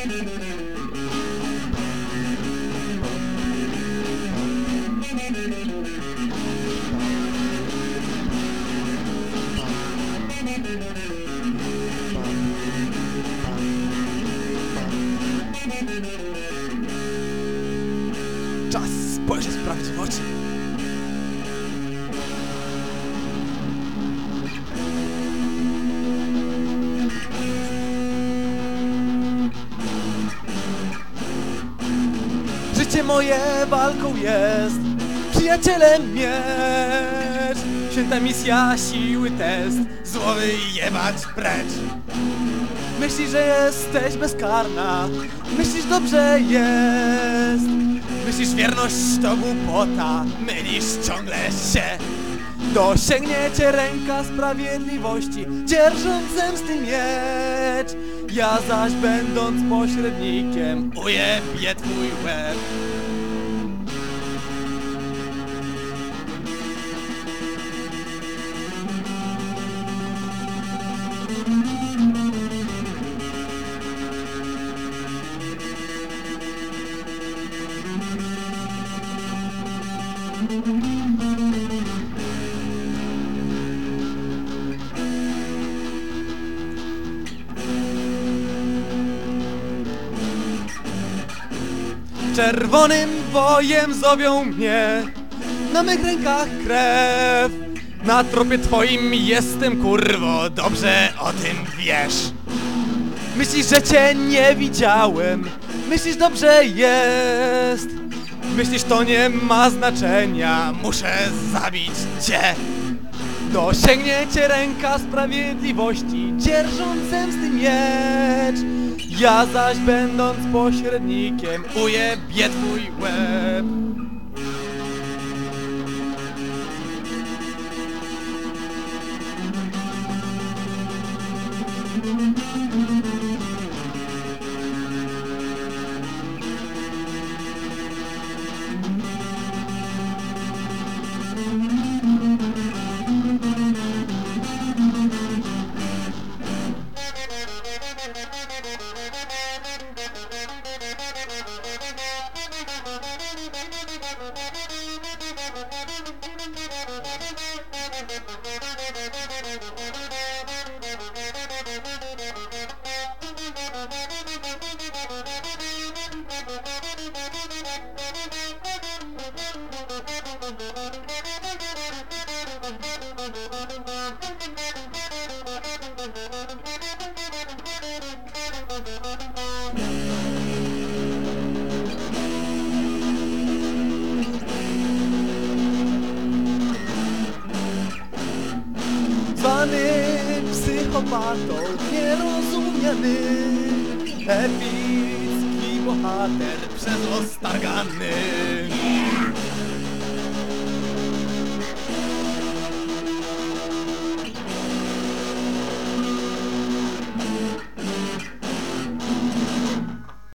Czas spojrzeć prawdzie w oczy. Życie moje walką jest, przyjacielem miecz. Święta misja, siły test, złowy jebać precz. Myślisz, że jesteś bezkarna, myślisz dobrze jest. Myślisz wierność to głupota, mylisz ciągle się. Dosięgniecie ręka sprawiedliwości, dzierżąc zemsty miecz. Ja zaś będąc pośrednikiem, ujebię twój łeb. Czerwonym bojem zowią mnie. Na mych rękach krew. Na tropie twoim jestem kurwo Dobrze o tym wiesz. Myślisz, że cię nie widziałem. Myślisz, dobrze jest. Myślisz, to nie ma znaczenia. Muszę zabić cię Dosięgniecie ręka sprawiedliwości, dzierżąc zemsty miecz. Ja zaś będąc pośrednikiem, ujebię twój łeb. Zwany psychopatą, nierozumiany Epicki bohater przez ostargany